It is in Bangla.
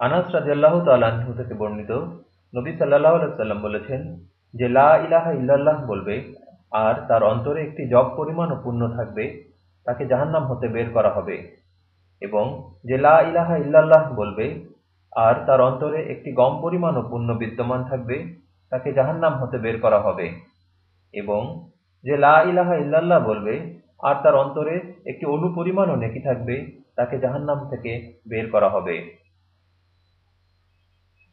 আনাস রাজিয়াল্লাহ তাল্লাহ্ন থেকে বর্ণিত নবী সাল্লাহ সাল্লাম বলেছেন যে, লা ইলাহা ইল্লাল্লাহ বলবে, আর তার অন্তরে একটি জব পরিমাণও পুণ্য থাকবে, তাকে জাহান্নাম হতে বের করা হবে। এবং যে, লা ইলাহা ইল্লাল্লাহ বলবে, আর তার অন্তরে একটি গম পরিমাণও পুণ্য বিদ্যমান থাকবে, তাকে জাহান্নাম হতে বের করা হবে। এবং যে, লা ইলাহা ইল্লাল্লাহ বলবে, আর তার অন্তরে একটি অনুপরিমাণও নেকি থাকবে, তাকে জাহান্নাম থেকে বের করা হবে।